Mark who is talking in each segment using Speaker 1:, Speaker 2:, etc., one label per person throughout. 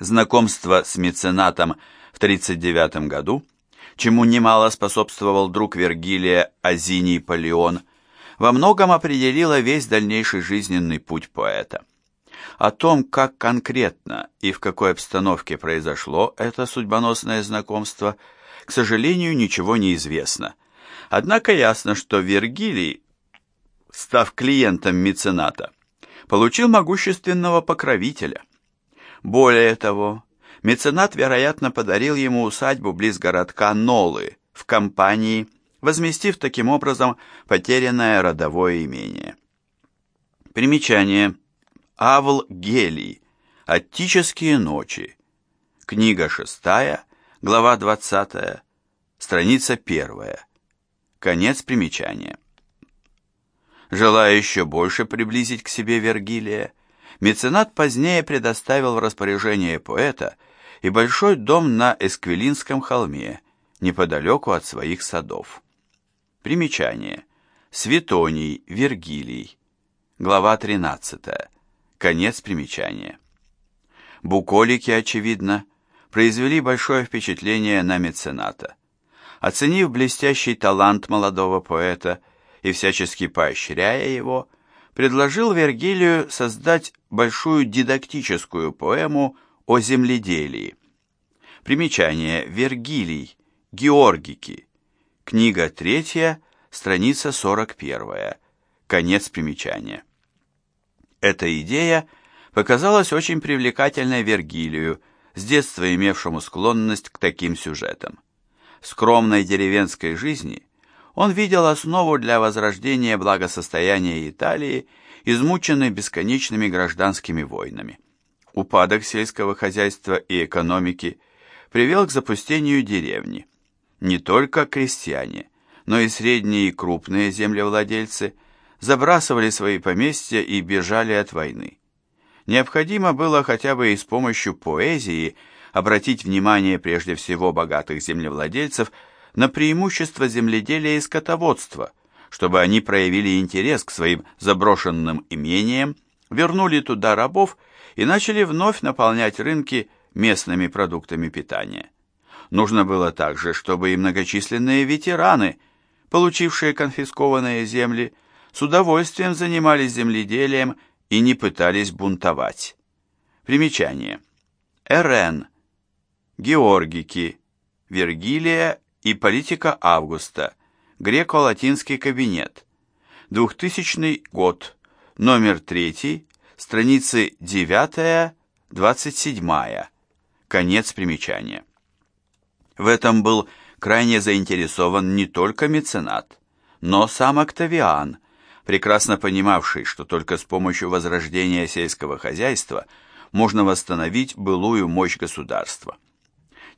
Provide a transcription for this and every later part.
Speaker 1: Знакомство с меценатом в 1939 году, чему немало способствовал друг Вергилия Азиний Полеон, во многом определило весь дальнейший жизненный путь поэта. О том, как конкретно и в какой обстановке произошло это судьбоносное знакомство, к сожалению, ничего не известно. Однако ясно, что Вергилий, став клиентом мецената, получил могущественного покровителя. Более того, меценат, вероятно, подарил ему усадьбу близ городка Нолы в компании, возместив таким образом потерянное родовое имение. Примечание. Авл Гелий. Оттические ночи. Книга шестая, глава двадцатая, страница первая. Конец примечания. Желая еще больше приблизить к себе Вергилия, меценат позднее предоставил в распоряжение поэта и большой дом на Эсквилинском холме, неподалеку от своих садов. Примечание. Светоний, Вергилий. Глава 13. Конец примечания. Буколики, очевидно, произвели большое впечатление на мецената. Оценив блестящий талант молодого поэта и всячески поощряя его, предложил Вергилию создать большую дидактическую поэму о земледелии. Примечание. Вергилий. Георгики. Книга третья, страница 41. Конец примечания. Эта идея показалась очень привлекательной Вергилию, с детства имевшему склонность к таким сюжетам. В скромной деревенской жизни он видел основу для возрождения благосостояния Италии, измученной бесконечными гражданскими войнами. Упадок сельского хозяйства и экономики привел к запустению деревни. Не только крестьяне, но и средние и крупные землевладельцы – забрасывали свои поместья и бежали от войны. Необходимо было хотя бы и с помощью поэзии обратить внимание прежде всего богатых землевладельцев на преимущества земледелия и скотоводства, чтобы они проявили интерес к своим заброшенным имениям, вернули туда рабов и начали вновь наполнять рынки местными продуктами питания. Нужно было также, чтобы и многочисленные ветераны, получившие конфискованные земли, с удовольствием занимались земледелием и не пытались бунтовать. Примечание. Р.Н. Георгики, Вергилия и политика Августа, греко-латинский кабинет, 2000 год, номер 3, страницы 9-27, конец примечания. В этом был крайне заинтересован не только меценат, но сам Октавиан, прекрасно понимавший, что только с помощью возрождения сельского хозяйства можно восстановить былую мощь государства.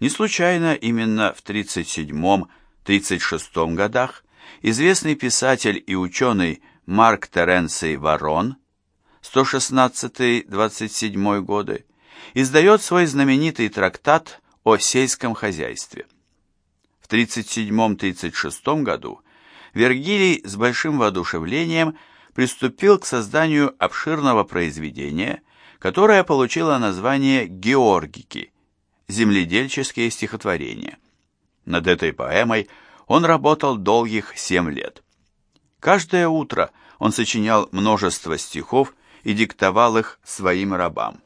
Speaker 1: Не случайно именно в 37-36 годах известный писатель и ученый Марк Теренций Варон 116-27 годы издает свой знаменитый трактат о сельском хозяйстве. В 37-36 году Вергилий с большим воодушевлением приступил к созданию обширного произведения, которое получило название «Георгики» – земледельческие стихотворения. Над этой поэмой он работал долгих семь лет. Каждое утро он сочинял множество стихов и диктовал их своим рабам.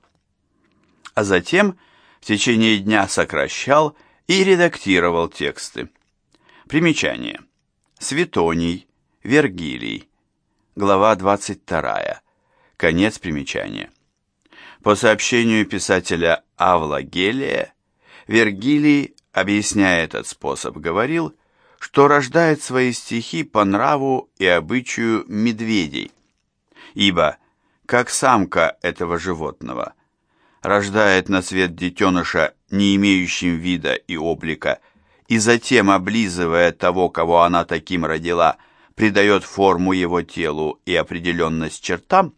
Speaker 1: А затем в течение дня сокращал и редактировал тексты. Примечание. Светоний, Вергилий. Глава 22. Конец примечания. По сообщению писателя Авла Гелия, Вергилий, объясняя этот способ, говорил, что рождает свои стихи по нраву и обычаю медведей, ибо, как самка этого животного, рождает на свет детеныша, не имеющим вида и облика, и затем, облизывая того, кого она таким родила, придает форму его телу и определенность чертам,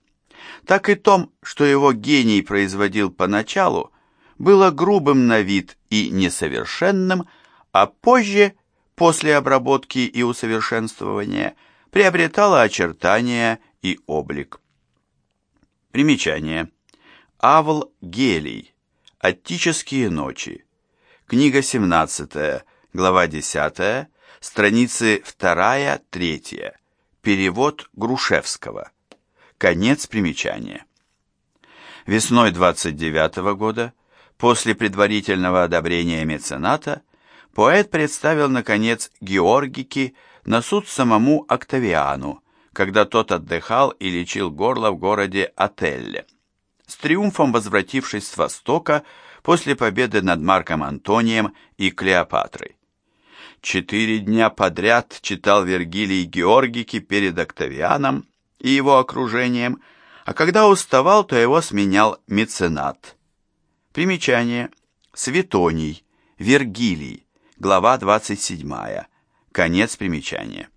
Speaker 1: так и том, что его гений производил поначалу, было грубым на вид и несовершенным, а позже, после обработки и усовершенствования, приобретало очертания и облик. Примечание. Авл Гелий. Аттические ночи. Книга 17, глава 10, страницы 2-3. Перевод Грушевского. Конец примечания. Весной 29 -го года, после предварительного одобрения мецената, поэт представил, наконец, Георгики на суд самому Октавиану, когда тот отдыхал и лечил горло в городе Ателле. С триумфом возвратившись с Востока после победы над Марком Антонием и Клеопатрой. Четыре дня подряд читал Вергилий Георгики перед Октавианом и его окружением, а когда уставал, то его сменял меценат. Примечание. Светоний. Вергилий. Глава 27. Конец примечания.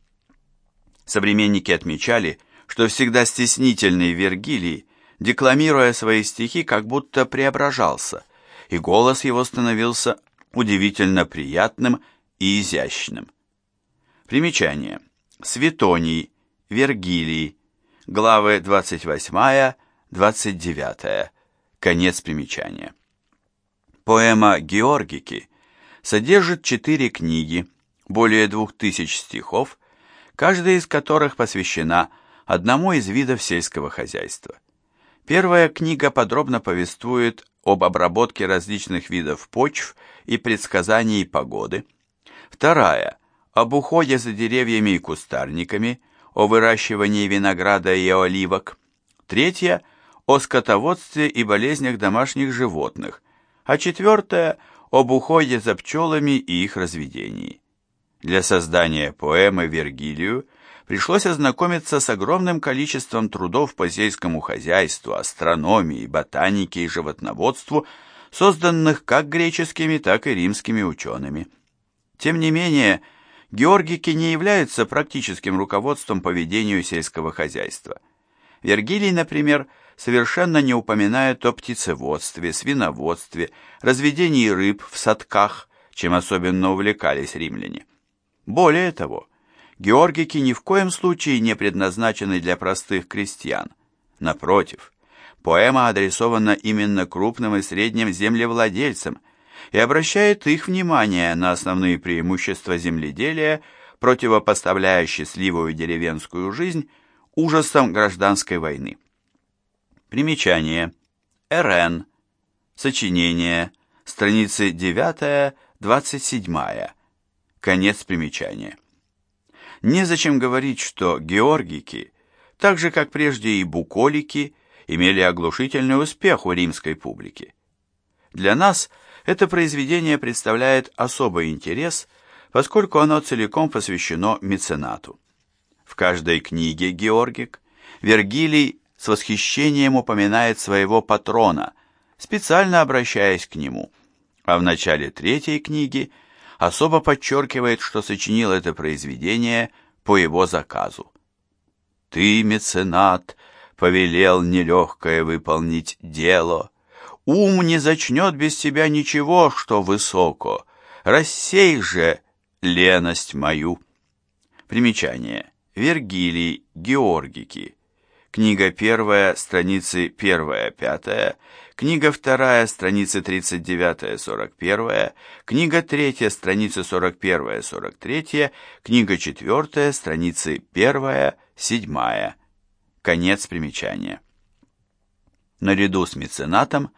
Speaker 1: Современники отмечали, что всегда стеснительный Вергилий, декламируя свои стихи, как будто преображался, и голос его становился удивительно приятным и изящным. Примечание. Светоний, Вергилий, главы 28-29, конец примечания. Поэма «Георгики» содержит четыре книги, более двух тысяч стихов, каждая из которых посвящена одному из видов сельского хозяйства. Первая книга подробно повествует об обработке различных видов почв и предсказании погоды. Вторая – об уходе за деревьями и кустарниками, о выращивании винограда и оливок. Третья – о скотоводстве и болезнях домашних животных. А четвертая – об уходе за пчелами и их разведении. Для создания поэмы Вергилию пришлось ознакомиться с огромным количеством трудов по сельскому хозяйству, астрономии, ботанике и животноводству, созданных как греческими, так и римскими учеными. Тем не менее, георгики не являются практическим руководством по ведению сельского хозяйства. Вергилий, например, совершенно не упоминает о птицеводстве, свиноводстве, разведении рыб в садках, чем особенно увлекались римляне. Более того, георгики ни в коем случае не предназначены для простых крестьян. Напротив, поэма адресована именно крупным и средним землевладельцам и обращает их внимание на основные преимущества земледелия, противопоставляя счастливую деревенскую жизнь ужасам гражданской войны. Примечание. РН. Сочинение. Страницы 9-27. Конец примечания. Незачем говорить, что георгики, так же как прежде и буколики, имели оглушительный успех у римской публики. Для нас это произведение представляет особый интерес, поскольку оно целиком посвящено меценату. В каждой книге Георгик Вергилий с восхищением упоминает своего патрона, специально обращаясь к нему, а в начале третьей книги – особо подчеркивает, что сочинил это произведение по его заказу. «Ты, меценат, повелел нелегкое выполнить дело. Ум не зачнет без тебя ничего, что высоко. Рассей же леность мою». Примечание. Вергилий, Георгики. Книга первая, страницы первая-пятая, книга вторая, страницы 39-41, книга третья, страницы 41-43, книга четвертая, страницы 1-7. Конец примечания. Наряду с меценатом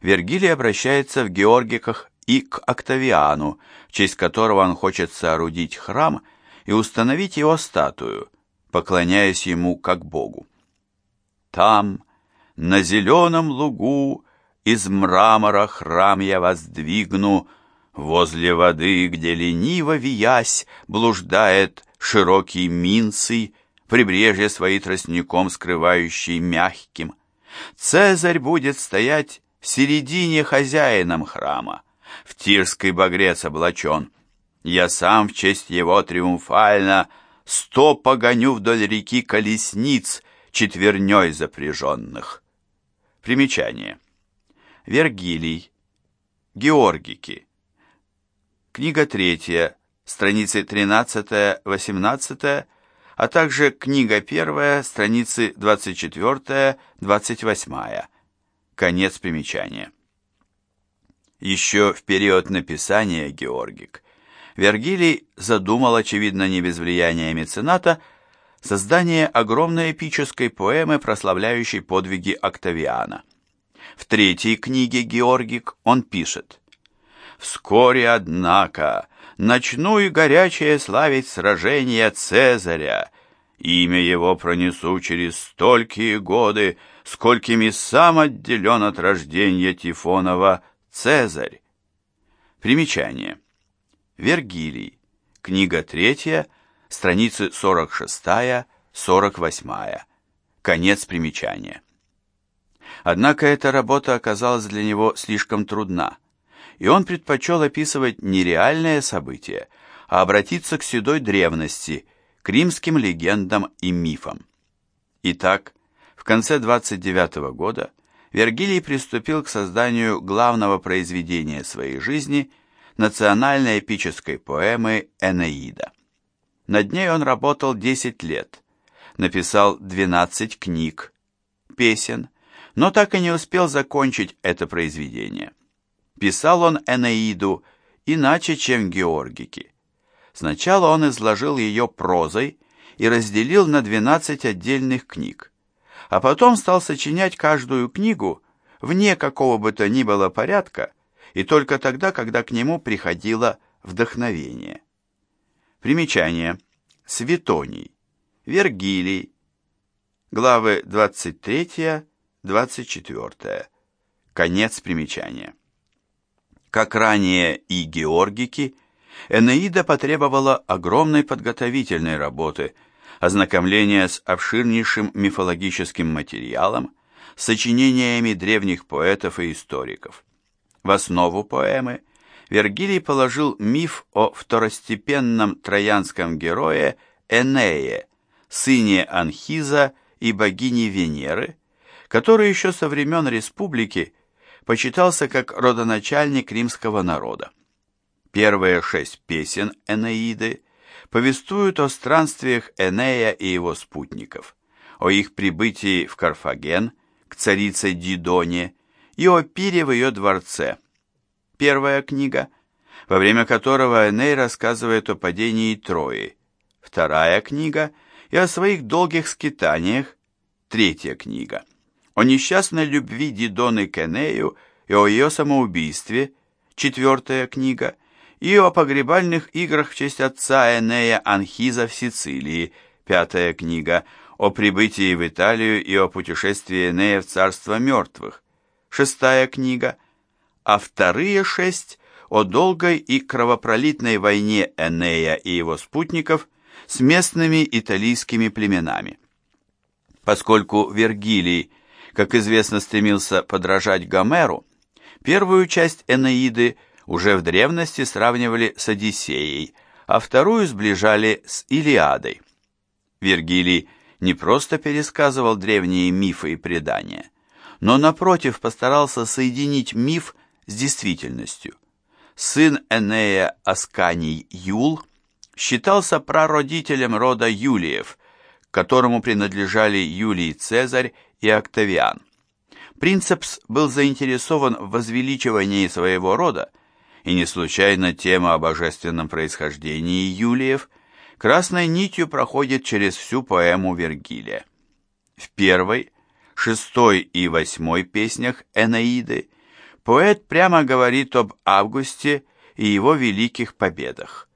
Speaker 1: Вергилий обращается в Георгиках и к Октавиану, в честь которого он хочет соорудить храм и установить его статую, поклоняясь ему как Богу. Там, на зеленом лугу, из мрамора храм я воздвигну, возле воды, где лениво виясь, блуждает широкий Минций, прибрежье свои тростником скрывающий мягким. Цезарь будет стоять в середине хозяином храма, в тирский багрец облачен. Я сам в честь его триумфально сто погоню вдоль реки колесниц, четверней запряженных. Примечание. Вергилий. Георгики. Книга третья, страницы 13-18, а также книга первая, страницы 24-28. Конец примечания. Еще в период написания «Георгик» Вергилий задумал, очевидно, не без влияния мецената, создание огромной эпической поэмы, прославляющей подвиги Октавиана. В третьей книге «Георгик» он пишет «Вскоре, однако, начну и горячее славить сражение Цезаря, имя его пронесу через столькие годы, сколькими сам отделен от рождения Тифонова Цезарь». Примечание. Вергилий. Книга третья, страницы 46-48. Конец примечания. Однако эта работа оказалась для него слишком трудна, и он предпочел описывать не реальные события, а обратиться к седой древности, к римским легендам и мифам. Итак, в конце 29 года Вергилий приступил к созданию главного произведения своей жизни – национальной эпической поэмы «Энеида». Над ней он работал 10 лет, написал 12 книг, песен, но так и не успел закончить это произведение. Писал он Энеиду иначе, чем Георгики. Сначала он изложил ее прозой и разделил на 12 отдельных книг, а потом стал сочинять каждую книгу вне какого бы то ни было порядка и только тогда, когда к нему приходило вдохновение. Примечание. Светоний. Вергилий. Главы 23 24. Конец примечания. Как ранее и Георгики, Энеида потребовала огромной подготовительной работы, ознакомления с обширнейшим мифологическим материалом, сочинениями древних поэтов и историков. В основу поэмы Вергилий положил миф о второстепенном троянском герое Энее, сыне Анхиза и богини Венеры, который еще со времен республики почитался как родоначальник римского народа. Первые шесть песен Энеиды повествуют о странствиях Энея и его спутников, о их прибытии в Карфаген к царице Дидоне и о пире в ее дворце. Первая книга, во время которого Эней рассказывает о падении Трои. Вторая книга и о своих долгих скитаниях. Третья книга. О несчастной любви Дидоны к Энею и о ее самоубийстве, четвертая книга, и о погребальных играх в честь отца Энея Анхиза в Сицилии, пятая книга, о прибытии в Италию и о путешествии Энея в царство мертвых, шестая книга, а вторые шесть о долгой и кровопролитной войне Энея и его спутников с местными италийскими племенами. Поскольку Вергилий как известно, стремился подражать Гомеру, первую часть Энеиды уже в древности сравнивали с Одиссеей, а вторую сближали с Илиадой. Вергилий не просто пересказывал древние мифы и предания, но, напротив, постарался соединить миф с действительностью. Сын Энея Асканий Юл считался прародителем рода Юлиев, которому принадлежали Юлий Цезарь и Октавиан. Принцепс был заинтересован в возвеличивании своего рода, и не случайно тема о божественном происхождении Юлиев красной нитью проходит через всю поэму Вергилия. В первой, шестой и восьмой песнях Энеиды поэт прямо говорит об Августе и его великих победах.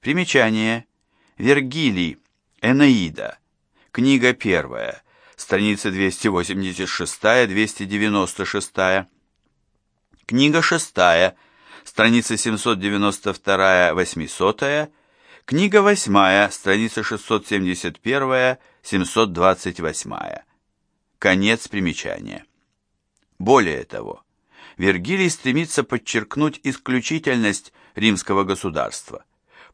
Speaker 1: Примечание. Вергилий. Энеида. Книга первая страницы 286-296. Книга 6, страница 792-800. Книга 8, страница 671-728. Конец примечания. Более того, Вергилий стремится подчеркнуть исключительность римского государства,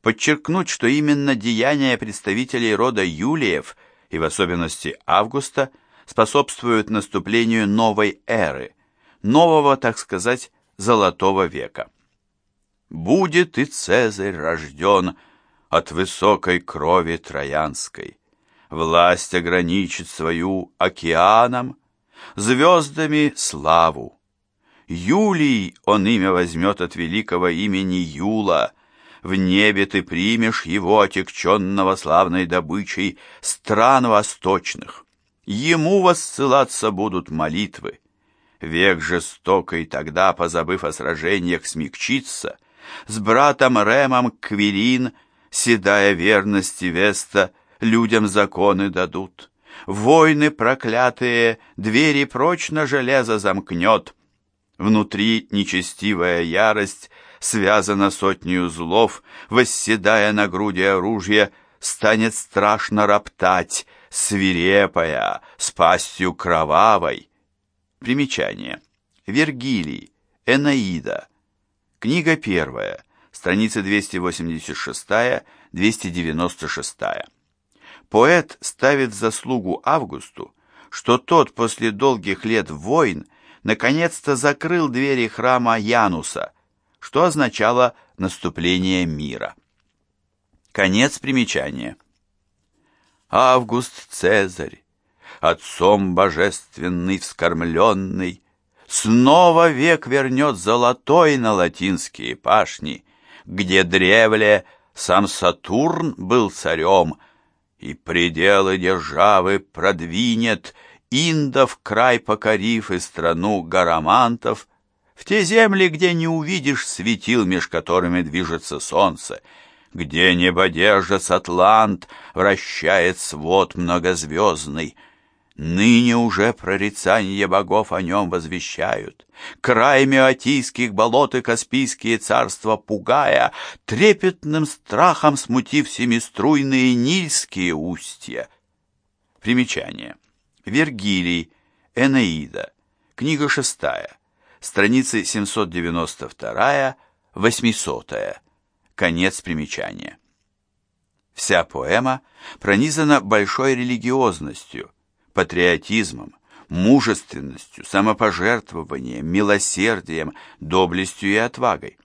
Speaker 1: подчеркнуть, что именно деяния представителей рода Юлиев – и в особенности августа способствуют наступлению новой эры, нового, так сказать, золотого века. «Будет и Цезарь рожден от высокой крови троянской, власть ограничит свою океаном, звездами славу, Юлий он имя возьмет от великого имени Юла. В небе ты примешь его, отекченного славной добычей стран восточных. Ему воссылаться будут молитвы. Век жестокий тогда, позабыв о сражениях, смягчится. С братом Ремом Квирин, седая верности Веста, людям законы дадут. Войны проклятые, двери прочно железо замкнет. Внутри нечестивая ярость связана сотнею злов, восседая на груди оружия, станет страшно роптать, свирепая, с пастью кровавой. Примечание. Вергилий, Энаида. Книга первая, страница 286-296. Поэт ставит в заслугу Августу, что тот после долгих лет войн наконец-то закрыл двери храма Януса, что означало наступление мира. Конец примечания. Август Цезарь, отцом божественный вскормленный, снова век вернет золотой на латинские пашни, где древле сам Сатурн был царем, и пределы державы продвинет индов край покорив и страну гарамантов, в те земли, где не увидишь светил, меж которыми движется солнце, где небо держит атлант, вращает свод многозвездный, Ныне уже прорицания богов о нем возвещают. Край Меотийских болот и Каспийские царства пугая, трепетным страхом смутив семиструйные нильские устья. Примечание. Вергилий, Энеида, книга шестая, страницы 792-800, конец примечания. Вся поэма пронизана большой религиозностью, патриотизмом, мужественностью, самопожертвованием, милосердием, доблестью и отвагой.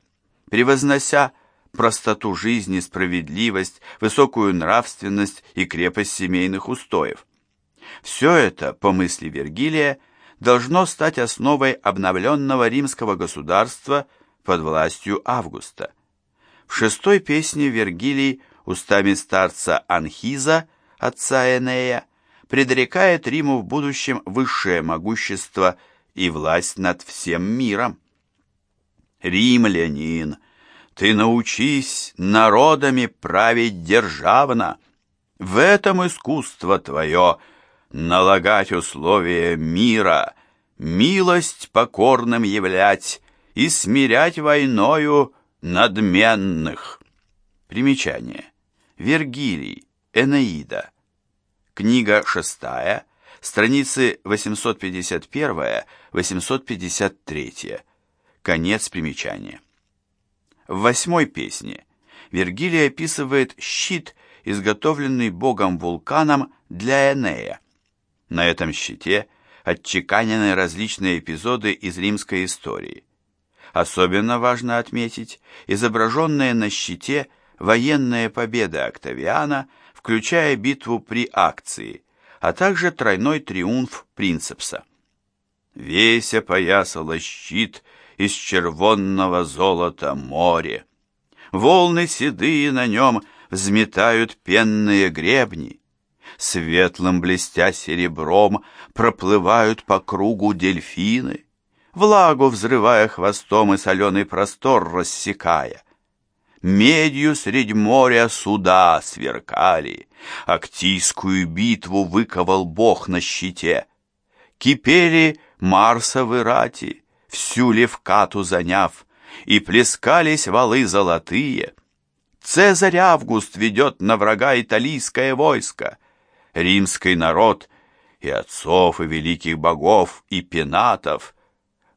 Speaker 1: Превознося простоту жизни, справедливость, высокую нравственность и крепость семейных устоев. Все это, по мысли Вергилия, должно стать основой обновленного римского государства под властью Августа. В шестой песне Вергилий устами старца Анхиза, отца Энея, предрекает Риму в будущем высшее могущество и власть над всем миром. Римлянин, ты научись народами править державно. В этом искусство твое — налагать условия мира, милость покорным являть и смирять войною надменных. Примечание. Вергилий, Энеида. Книга шестая, страницы 851-853. Конец примечания. В восьмой песне Вергилий описывает щит, изготовленный богом вулканом для Энея. На этом щите отчеканены различные эпизоды из римской истории. Особенно важно отметить изображенные на щите военные победы Октавиана, включая битву при Акции, а также тройной триумф Принцепса. Весь опоясало щит из червонного золота море. Волны седые на нем взметают пенные гребни, Светлым блестя серебром проплывают по кругу дельфины, Влагу взрывая хвостом и соленый простор рассекая. Медью средь моря суда сверкали, Актийскую битву выковал бог на щите. Кипели Марсовы рати, всю левкату заняв, И плескались валы золотые. Цезарь Август ведет на врага италийское войско римский народ, и отцов, и великих богов, и пенатов.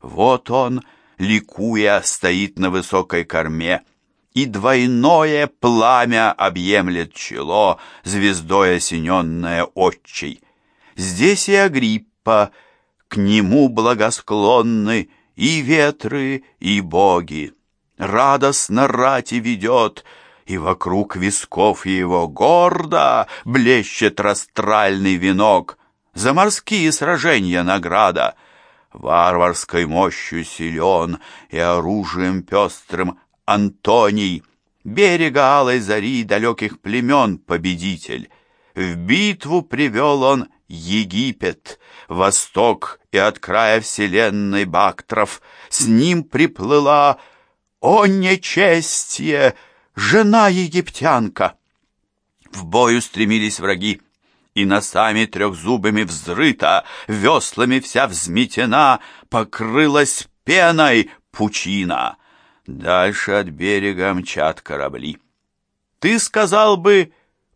Speaker 1: Вот он, ликуя, стоит на высокой корме, и двойное пламя объемлет чело, звездой осененное отчей. Здесь и Агриппа, к нему благосклонны и ветры, и боги. Радостно рати ведет, и вокруг висков его гордо блещет растральный венок. За морские сражения награда. Варварской мощью силен и оружием пестрым Антоний, берега алой зари далеких племен победитель. В битву привел он Египет, восток и от края вселенной Бактров. С ним приплыла, о нечестие, жена египтянка. В бою стремились враги, и носами трехзубыми взрыта, веслами вся взметена, покрылась пеной пучина. Дальше от берега мчат корабли. Ты сказал бы,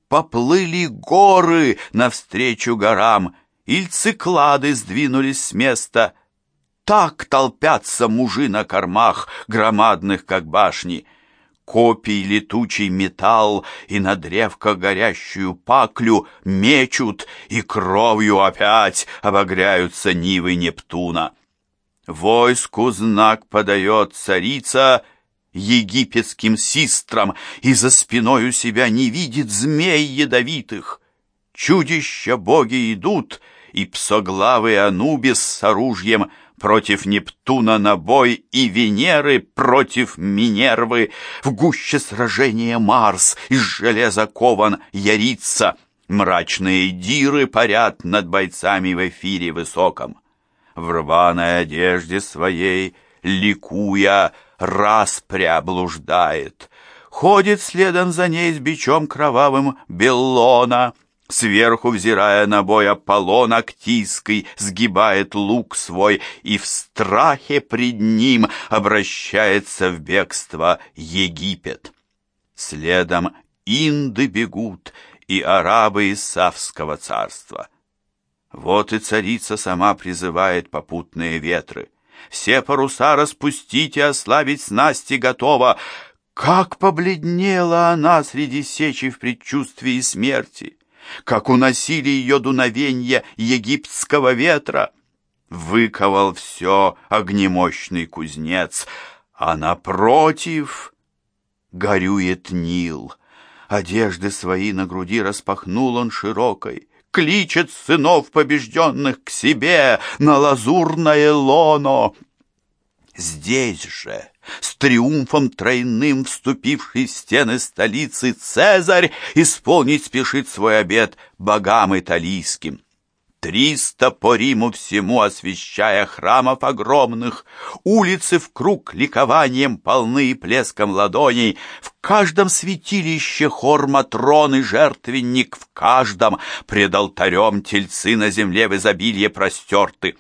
Speaker 1: поплыли горы навстречу горам, или циклады сдвинулись с места. Так толпятся мужи на кормах, громадных, как башни — копий летучий металл и на древко горящую паклю мечут и кровью опять обогряются нивы Нептуна. Войску знак подает царица египетским систрам и за спиной у себя не видит змей ядовитых. Чудища боги идут, и псоглавый Анубис с оружием — против Нептуна на бой и Венеры против Минервы. В гуще сражения Марс из железа кован ярится. Мрачные диры парят над бойцами в эфире высоком. В рваной одежде своей, ликуя, раз приоблуждает. Ходит следом за ней с бичом кровавым Беллона — Сверху, взирая на бой Аполлон Актийский, сгибает лук свой, и в страхе пред ним обращается в бегство Египет. Следом инды бегут, и арабы из Савского царства. Вот и царица сама призывает попутные ветры. Все паруса распустить и ослабить снасти готова. Как побледнела она среди сечи в предчувствии смерти! Как уносили ее дуновенья египетского ветра. Выковал все огнемощный кузнец, а напротив горюет Нил. Одежды свои на груди распахнул он широкой, кличет сынов побежденных к себе на лазурное лоно. Здесь же с триумфом тройным вступивший в стены столицы Цезарь исполнить спешит свой обет богам италийским. Триста по Риму всему освещая храмов огромных, улицы в круг ликованием полны и плеском ладоней, в каждом святилище хор Матрон и жертвенник, в каждом пред алтарем тельцы на земле в изобилие простерты.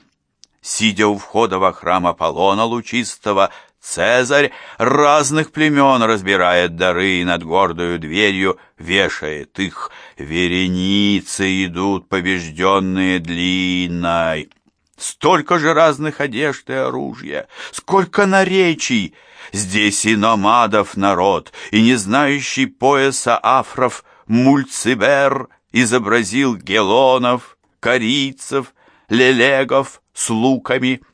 Speaker 1: Сидя у входа во храм Аполлона Лучистого, Цезарь разных племен разбирает дары и над гордою дверью вешает их. Вереницы идут побежденные длинной. Столько же разных одежд и оружия, сколько наречий. Здесь и номадов народ, и не знающий пояса афров Мульцибер изобразил гелонов, корейцев, лелегов с луками —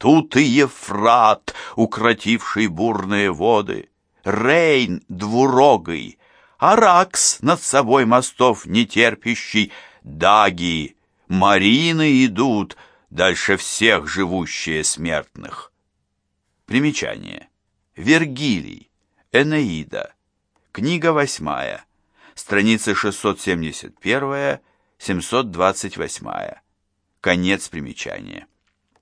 Speaker 1: Тут и Ефрат, укротивший бурные воды, Рейн двурогый, Аракс над собой мостов нетерпящий, Даги, Марины идут, дальше всех живущие смертных. Примечание. Вергилий, Энеида, книга восьмая, страницы 671-728, конец примечания.